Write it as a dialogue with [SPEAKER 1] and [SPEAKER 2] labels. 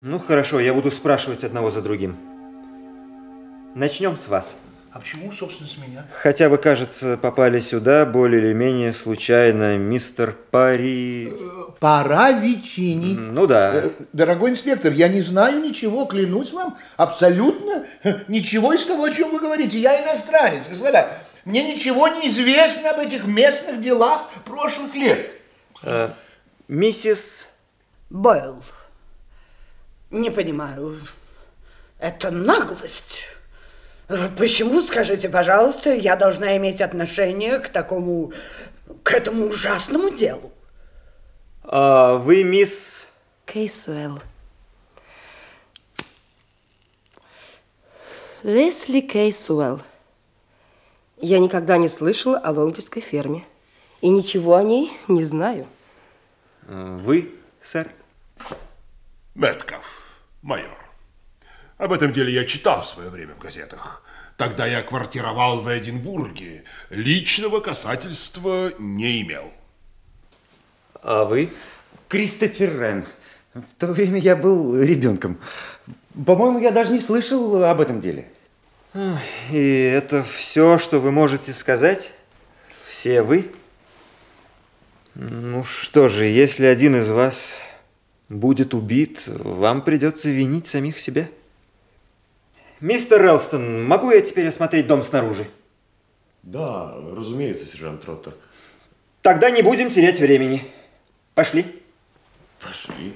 [SPEAKER 1] Ну хорошо, я буду спрашивать одного за другим. Начнем с вас.
[SPEAKER 2] А почему, собственно, с меня?
[SPEAKER 1] Хотя вы, кажется, попали сюда более или менее случайно, мистер Пари...
[SPEAKER 2] Пора Вичини.
[SPEAKER 1] Ну да.
[SPEAKER 2] Э, Дорогой инспектор, я не знаю ничего, клянусь вам, абсолютно ничего из того, о чем вы говорите. Я иностранец, господа. Мне ничего не известно об этих местных делах прошлых лет.
[SPEAKER 1] Э, миссис...
[SPEAKER 3] Бойл, не понимаю, это наглость. Почему, скажите, пожалуйста, я должна иметь отношение к такому, к этому ужасному делу?
[SPEAKER 1] А вы мисс...
[SPEAKER 4] Кейсуэлл. Лесли Кейсуэлл. Я никогда не слышала о лонгридской ферме. И ничего о ней не знаю.
[SPEAKER 1] э, Вы, сэр?
[SPEAKER 5] Мэтков, майор. Об этом деле я читал в свое время в газетах. Тогда я квартировал в Эдинбурге. Личного касательства не имел.
[SPEAKER 1] А вы?
[SPEAKER 6] Кристофер Рен. В то время я был ребенком. По-моему, я даже не слышал об этом деле.
[SPEAKER 1] И это все, что вы можете сказать? Все вы? Ну что же, если один из вас будет убит, вам придется винить самих себя. Мистер Релстон, могу я теперь осмотреть дом снаружи?
[SPEAKER 7] Да, разумеется, сержант Троттер.
[SPEAKER 1] Тогда не будем терять времени. Пошли.
[SPEAKER 7] Пошли.